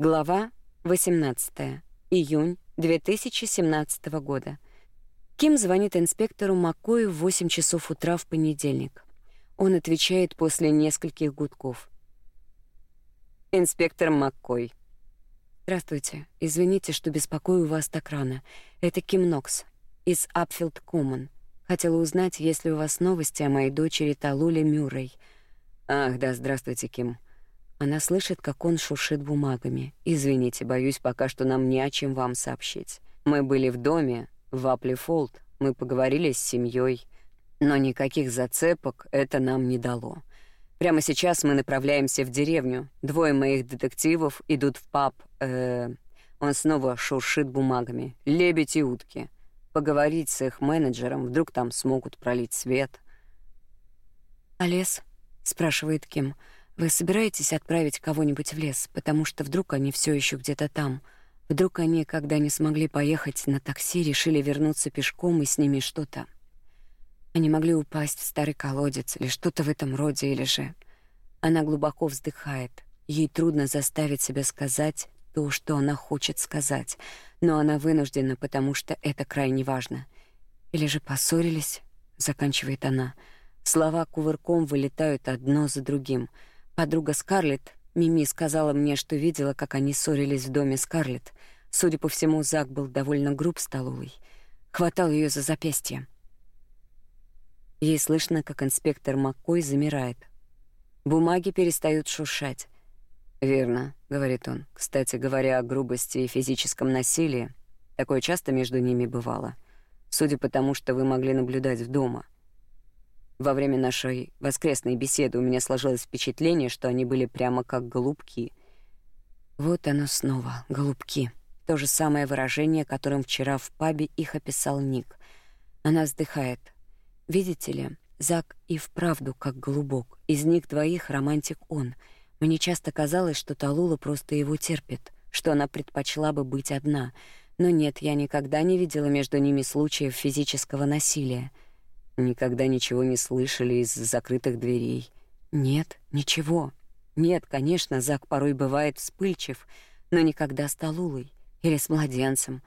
Глава 18. Июнь 2017 года. Ким звонит инспектору Маккою в 8 часов утра в понедельник. Он отвечает после нескольких гудков. Инспектор Маккой. Здравствуйте. Извините, что беспокою вас так рано. Это Ким Нокс из Апфилд Common. Хотела узнать, есть ли у вас новости о моей дочери Талуле Мюррей. Ах, да, здравствуйте, Ким. Она слышит, как он шуршит бумагами. Извините, боюсь, пока что нам не о чем вам сообщить. Мы были в доме в Аплифолд, мы поговорили с семьей, но никаких зацепок это нам не дало. Прямо сейчас мы направляемся в деревню. Двое моих детективов идут в паб. Э, он снова шуршит бумагами. Лебедь и утки. Поговорить с их менеджером, вдруг там смогут пролить свет. «А лес?» — спрашивает Ким. Вы собираетесь отправить кого-нибудь в лес, потому что вдруг они все еще где-то там? Вдруг они, когда не смогли поехать на такси, решили вернуться пешком и с ними что-то? Они могли упасть в старый колодец или что-то в этом роде, или же... Она глубоко вздыхает. Ей трудно заставить себя сказать то, что она хочет сказать, но она вынуждена, потому что это крайне важно. Или же поссорились, заканчивает она. Слова кувырком вылетают одно за другим — Подруга Скарлетт, Мими, сказала мне, что видела, как они ссорились в доме Скарлетт. Судя по всему, Зак был довольно груб с Талулой. Хватал ее за запястье. Ей слышно, как инспектор Маккой замирает. Бумаги перестают шуршать. «Верно», — говорит он. «Кстати, говоря о грубости и физическом насилии, такое часто между ними бывало. Судя по тому, что вы могли наблюдать в дома. Во время нашей воскресной беседы у меня сложилось впечатление, что они были прямо как голубки. Вот оно снова, голубки. То же самое выражение, которым вчера в пабе их описал Ник. Она вздыхает. Видите ли, Зак и вправду как голубок. Из них двоих романтик он. Мне часто казалось, что Талула просто его терпит, что она предпочла бы быть одна. Но нет, я никогда не видела между ними случаев физического насилия. Никогда ничего не слышали из закрытых дверей. Нет, ничего. Нет, конечно, Зак порой бывает вспыльчив, но никогда с Талулой или с младенцем.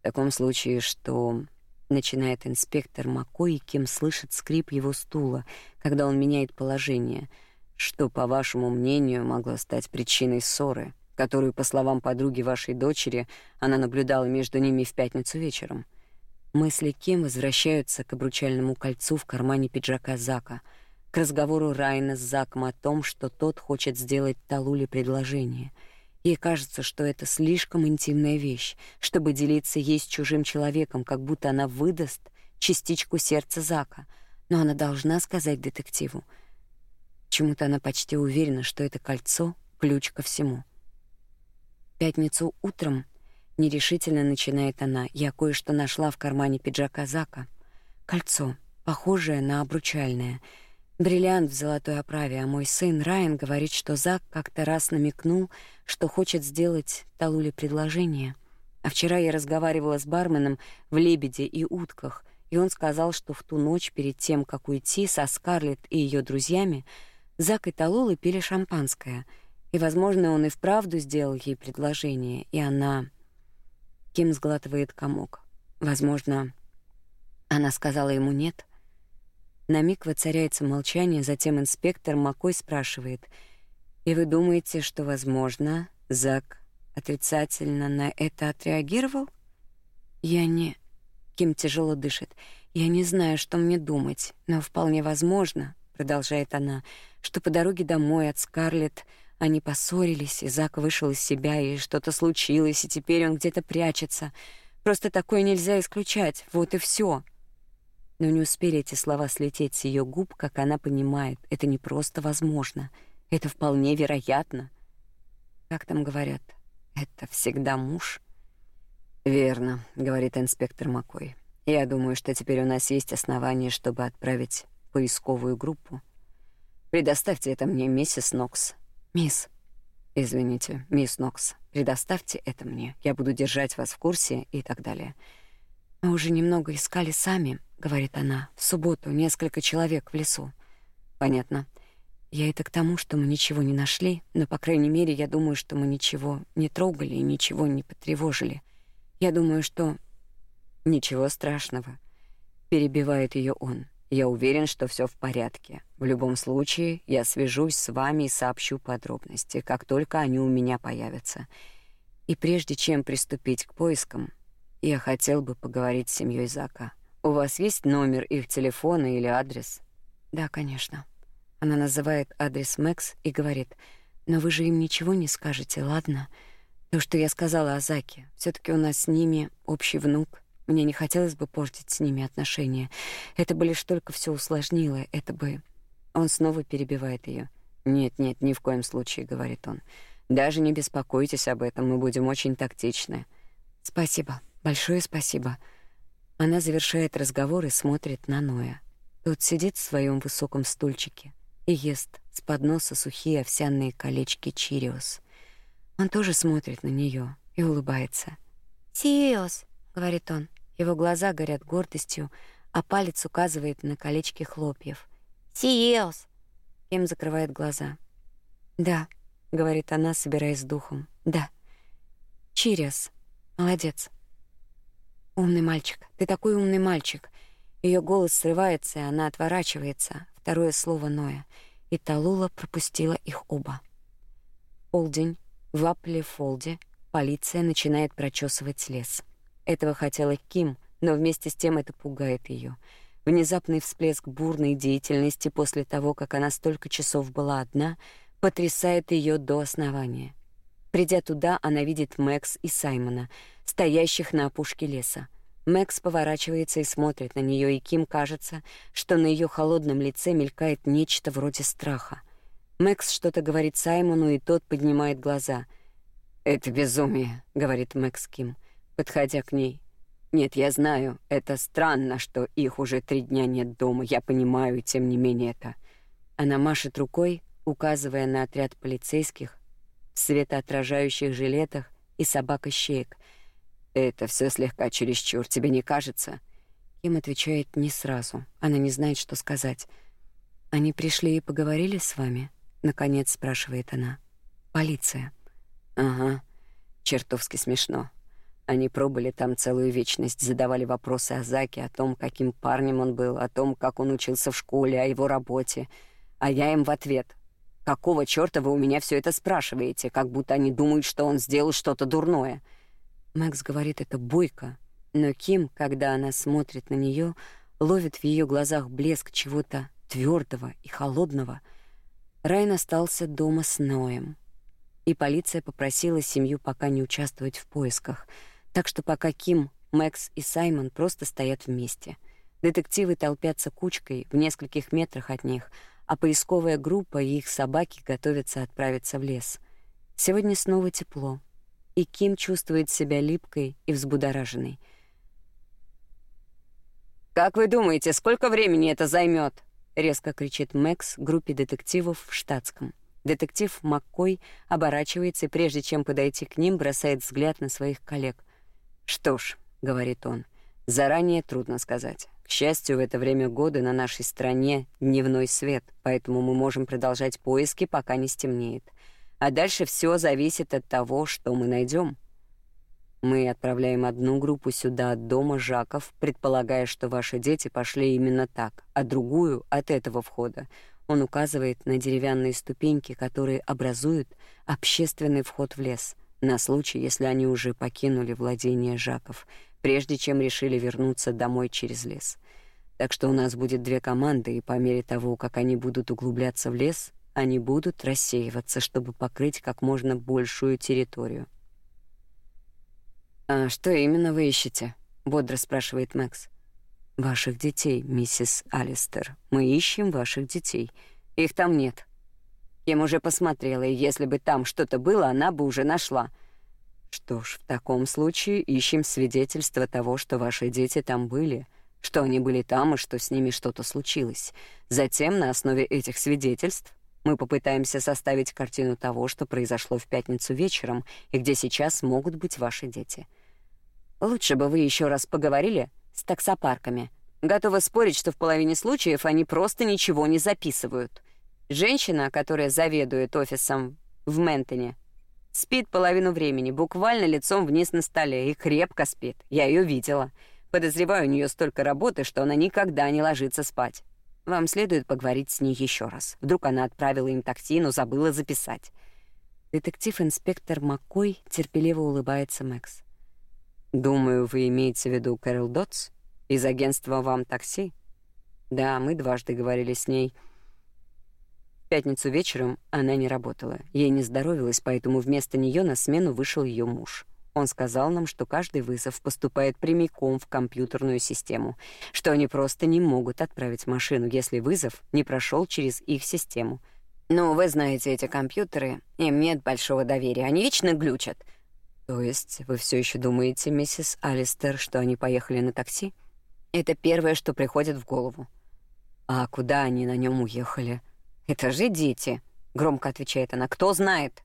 В таком случае, что начинает инспектор Маккой, кем слышит скрип его стула, когда он меняет положение, что, по вашему мнению, могло стать причиной ссоры, которую, по словам подруги вашей дочери, она наблюдала между ними в пятницу вечером. Мысли Ким возвращаются к обручальному кольцу в кармане пиджака Зака, к разговору Райна с Заком о том, что тот хочет сделать Талуле предложение. Ей кажется, что это слишком интимная вещь, чтобы делиться ей с чужим человеком, как будто она выдаст частичку сердца Зака, но она должна сказать детективу. Почему-то она почти уверена, что это кольцо — ключ ко всему. В пятницу утром Нерешительно начинает она. Я кое-что нашла в кармане пиджака Зака. Кольцо, похожее на обручальное. Бриллиант в золотой оправе, а мой сын Райан говорит, что Зак как-то раз намекнул, что хочет сделать Талуле предложение. А вчера я разговаривала с барменом в «Лебеде и утках», и он сказал, что в ту ночь перед тем, как уйти со Скарлетт и ее друзьями, Зак и Талула пили шампанское, и, возможно, он и вправду сделал ей предложение, и она Ким сглатывает комок. Возможно, она сказала ему «нет». На миг воцаряется молчание, затем инспектор Макой спрашивает. «И вы думаете, что, возможно, Зак отрицательно на это отреагировал?» «Я не...» Ким тяжело дышит. «Я не знаю, что мне думать, но вполне возможно, — продолжает она, — что по дороге домой от Скарлетт они поссорились, и Зак вышел из себя, и что-то случилось, и теперь он где-то прячется. Просто такое нельзя исключать, вот и все. Но не успели эти слова слететь с ее губ, как она понимает, это не просто возможно, это вполне вероятно. Как там говорят, это всегда муж. «Верно», — говорит инспектор Макой. «Я думаю, что теперь у нас есть основания, чтобы отправить поисковую группу. Предоставьте это мне, миссис Нокс. «Мисс...» «Извините, мисс Нокс, предоставьте это мне. Я буду держать вас в курсе и так далее». «Мы уже немного искали сами», — говорит она. «В субботу несколько человек в лесу». «Понятно. Я это к тому, что мы ничего не нашли, но, по крайней мере, я думаю, что мы ничего не трогали и ничего не потревожили. Я думаю, что... Ничего страшного. Перебивает ее он. Я уверен, что все в порядке. В любом случае, я свяжусь с вами и сообщу подробности, как только они у меня появятся. И прежде чем приступить к поискам, я хотел бы поговорить с семьей Зака. У вас есть номер их телефона или адрес? Да, конечно. Она называет адрес Мэкс и говорит: "Но вы же им ничего не скажете, ладно? То, что я сказала о Заке. все таки у нас с ними общий внук. Мне не хотелось бы портить с ними отношения. Это бы лишь только все усложнило. Это бы Он снова перебивает ее. "Нет, нет, ни в коем случае", говорит он. "Даже не беспокойтесь об этом, мы будем очень тактичны". "Спасибо. Большое спасибо". Она завершает разговор и смотрит на Ноя. Тот сидит в своем высоком стульчике и ест с подноса сухие овсяные колечки чириос. Он тоже смотрит на нее и улыбается. «Сириос», — говорит он. Его глаза горят гордостью, а палец указывает на колечки хлопьев. «Сириос!» Ким закрывает глаза. «Да», — говорит она, собираясь с духом. «Да. Чириос. Молодец. Умный мальчик. Ты такой умный мальчик. Ее голос срывается, и она отворачивается. Второе слово Ноя. И Талула пропустила их оба. Полдень. В Апле-Фолде полиция начинает прочесывать лес. Этого хотела Ким, но вместе с тем это пугает ее. Внезапный всплеск бурной деятельности после того, как она столько часов была одна, потрясает ее до основания. Придя туда, она видит Мэкс и Саймона, стоящих на опушке леса. Мэкс поворачивается и смотрит на нее, и Ким кажется, что на ее холодном лице мелькает нечто вроде страха. Мэкс что-то говорит Саймону, и тот поднимает глаза. «Это безумие», — говорит Мэкс Ким, подходя к ней. «Нет, я знаю, это странно, что их уже три дня нет дома, я понимаю, тем не менее это...» Она машет рукой, указывая на отряд полицейских в светоотражающих жилетах и собак-ищеек, это все слегка чересчур, тебе не кажется? Ким отвечает не сразу. Она не знает, что сказать. Они пришли и поговорили с вами? наконец спрашивает она. Полиция. Ага. Чертовски смешно. Они пробыли там целую вечность, задавали вопросы о Заке, о том, каким парнем он был, о том, как он учился в школе, о его работе. А я им в ответ: "Какого чёрта вы у меня все это спрашиваете, как будто они думают, что он сделал что-то дурное?" Макс говорит это бойко, но Ким, когда она смотрит на нее, ловит в ее глазах блеск чего-то твердого и холодного. Райан остался дома с Ноем, и полиция попросила семью пока не участвовать в поисках, так что пока Ким, Макс и Саймон просто стоят вместе. Детективы толпятся кучкой в нескольких метрах от них, а поисковая группа и их собаки готовятся отправиться в лес. Сегодня снова тепло и Ким чувствует себя липкой и взбудораженной. «Как вы думаете, сколько времени это займет? резко кричит Мэкс группе детективов в штатском. Детектив Маккой оборачивается и прежде чем подойти к ним, бросает взгляд на своих коллег. «Что ж», — говорит он, — «заранее трудно сказать. К счастью, в это время года на нашей стране дневной свет, поэтому мы можем продолжать поиски, пока не стемнеет а дальше все зависит от того, что мы найдем. Мы отправляем одну группу сюда от дома Жаков, предполагая, что ваши дети пошли именно так, а другую — от этого входа. Он указывает на деревянные ступеньки, которые образуют общественный вход в лес, на случай, если они уже покинули владение Жаков, прежде чем решили вернуться домой через лес. Так что у нас будет две команды, и по мере того, как они будут углубляться в лес, они будут рассеиваться, чтобы покрыть как можно большую территорию. «А что именно вы ищете?» — бодро спрашивает Макс. «Ваших детей, миссис Алистер. Мы ищем ваших детей. Их там нет. Кем уже посмотрела, и если бы там что-то было, она бы уже нашла. Что ж, в таком случае ищем свидетельство того, что ваши дети там были, что они были там и что с ними что-то случилось. Затем на основе этих свидетельств мы попытаемся составить картину того, что произошло в пятницу вечером и где сейчас могут быть ваши дети. Лучше бы вы еще раз поговорили с таксопарками. Готова спорить, что в половине случаев они просто ничего не записывают. Женщина, которая заведует офисом в Ментоне, спит половину времени, буквально лицом вниз на столе, и крепко спит. Я ее видела. Подозреваю, у нее столько работы, что она никогда не ложится спать. Вам следует поговорить с ней еще раз. Вдруг она отправила им такси, но забыла записать. Детектив-инспектор Маккой терпеливо улыбается Мэкс. «Думаю, вы имеете в виду Кэрол Дотс из агентства «Вам такси»?» «Да, мы дважды говорили с ней». Пятницу вечером она не работала. Ей не здоровилось, поэтому вместо нее на смену вышел ее муж. Он сказал нам, что каждый вызов поступает прямиком в компьютерную систему, что они просто не могут отправить машину, если вызов не прошел через их систему. Ну, вы знаете эти компьютеры, им нет большого доверия, они вечно глючат. То есть вы все еще думаете, миссис Алистер, что они поехали на такси? Это первое, что приходит в голову. А куда они на нем уехали? Это же дети, громко отвечает она. Кто знает?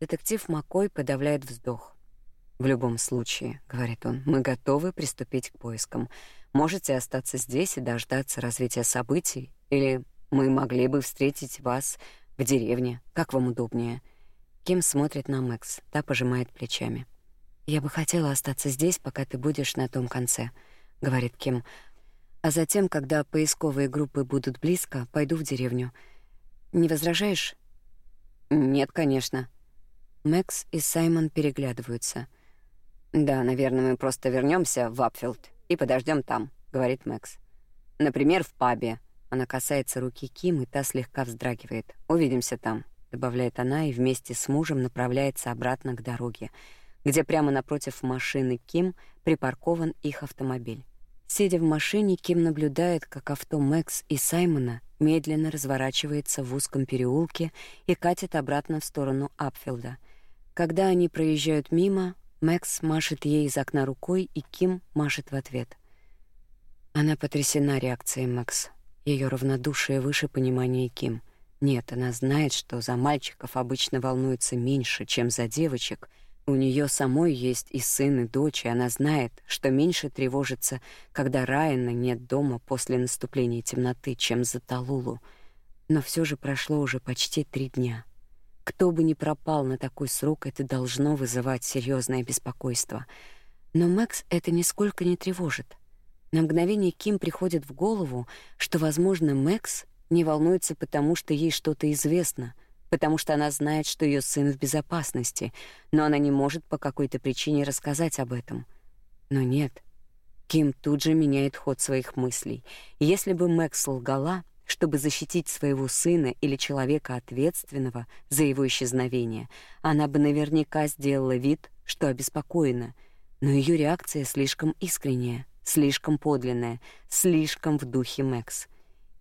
Детектив Маккой подавляет вздох. В любом случае, говорит он, мы готовы приступить к поискам. Можете остаться здесь и дождаться развития событий, или мы могли бы встретить вас в деревне, как вам удобнее. Ким смотрит на Мэкс, та пожимает плечами. Я бы хотела остаться здесь, пока ты будешь на том конце, говорит Ким. А затем, когда поисковые группы будут близко, пойду в деревню. Не возражаешь? Нет, конечно. Мэкс и Саймон переглядываются. Да, наверное, мы просто вернемся в Апфилд и подождем там, говорит Мэкс. Например, в пабе. Она касается руки Ким, и та слегка вздрагивает. Увидимся там, добавляет она и вместе с мужем направляется обратно к дороге, где прямо напротив машины Ким припаркован их автомобиль. Сидя в машине, Ким наблюдает, как авто Мэкс и Саймона медленно разворачивается в узком переулке и катит обратно в сторону Апфилда. Когда они проезжают мимо, Мэкс машет ей из окна рукой, и Ким машет в ответ. Она потрясена реакцией Мэкс. Ее равнодушие выше понимания Ким. Нет, она знает, что за мальчиков обычно волнуется меньше, чем за девочек. У нее самой есть и сын, и дочь, и она знает, что меньше тревожится, когда Райана нет дома после наступления темноты, чем за Талулу. Но все же прошло уже почти три дня. Кто бы ни пропал на такой срок, это должно вызывать серьезное беспокойство. Но Макс это нисколько не тревожит. На мгновение Ким приходит в голову, что, возможно, Макс не волнуется потому, что ей что-то известно, потому что она знает, что ее сын в безопасности, но она не может по какой-то причине рассказать об этом. Но нет. Ким тут же меняет ход своих мыслей. Если бы Макс лгала, чтобы защитить своего сына или человека ответственного за его исчезновение, она бы наверняка сделала вид, что обеспокоена, но ее реакция слишком искренняя, слишком подлинная, слишком в духе Мэкс.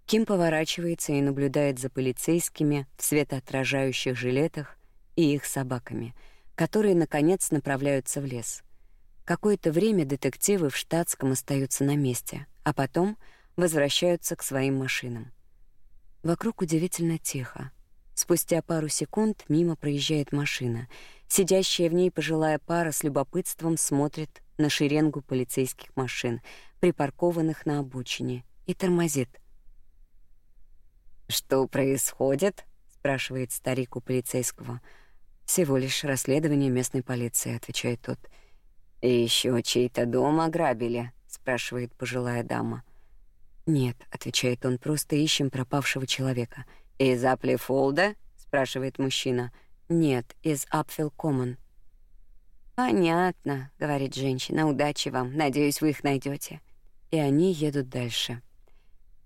Ким поворачивается и наблюдает за полицейскими в светоотражающих жилетах и их собаками, которые наконец направляются в лес. Какое-то время детективы в штатском остаются на месте, а потом возвращаются к своим машинам. Вокруг удивительно тихо. Спустя пару секунд мимо проезжает машина. Сидящая в ней пожилая пара с любопытством смотрит на шеренгу полицейских машин, припаркованных на обочине, и тормозит. «Что происходит?» — спрашивает старик у полицейского. «Всего лишь расследование местной полиции», — отвечает тот. «И еще чей-то дом ограбили?» — спрашивает пожилая дама. «Нет», — отвечает он, — «просто ищем пропавшего человека». «Из Аплифолда?» — спрашивает мужчина. «Нет, из Апфилл Коммон». «Понятно», — говорит женщина, — «удачи вам, надеюсь, вы их найдете. И они едут дальше.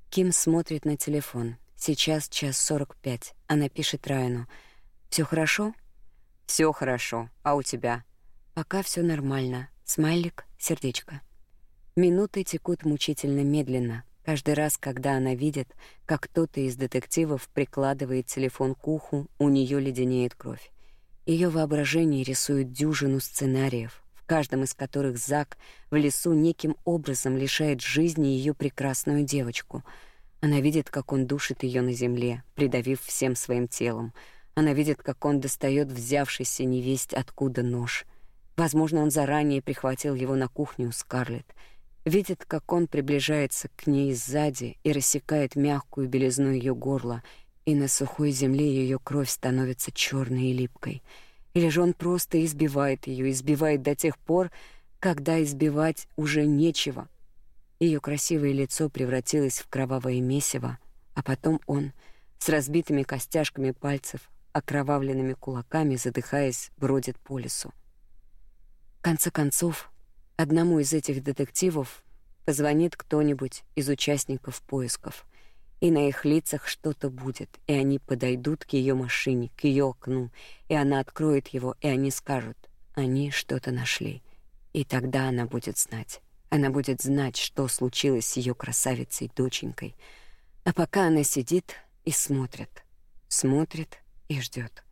Ким смотрит на телефон. Сейчас час сорок пять. Она пишет Райану. Все хорошо?» Все хорошо. А у тебя?» «Пока все нормально. Смайлик, сердечко». Минуты текут мучительно медленно. Каждый раз, когда она видит, как кто-то из детективов прикладывает телефон к уху, у нее леденеет кровь. Ее воображение рисует дюжину сценариев, в каждом из которых Зак в лесу неким образом лишает жизни ее прекрасную девочку. Она видит, как он душит ее на земле, придавив всем своим телом. Она видит, как он достает взявшийся невесть откуда нож. Возможно, он заранее прихватил его на кухню у Скарлетт видит, как он приближается к ней сзади и рассекает мягкую белизну ее горла, и на сухой земле ее кровь становится черной и липкой. Или же он просто избивает ее, избивает до тех пор, когда избивать уже нечего. Ее красивое лицо превратилось в кровавое месиво, а потом он с разбитыми костяшками пальцев, окровавленными кулаками, задыхаясь, бродит по лесу. В конце концов, одному из этих детективов позвонит кто-нибудь из участников поисков, и на их лицах что-то будет, и они подойдут к ее машине, к ее окну, и она откроет его, и они скажут: "Они что-то нашли". И тогда она будет знать. Она будет знать, что случилось с ее красавицей доченькой. А пока она сидит и смотрит, смотрит и ждет.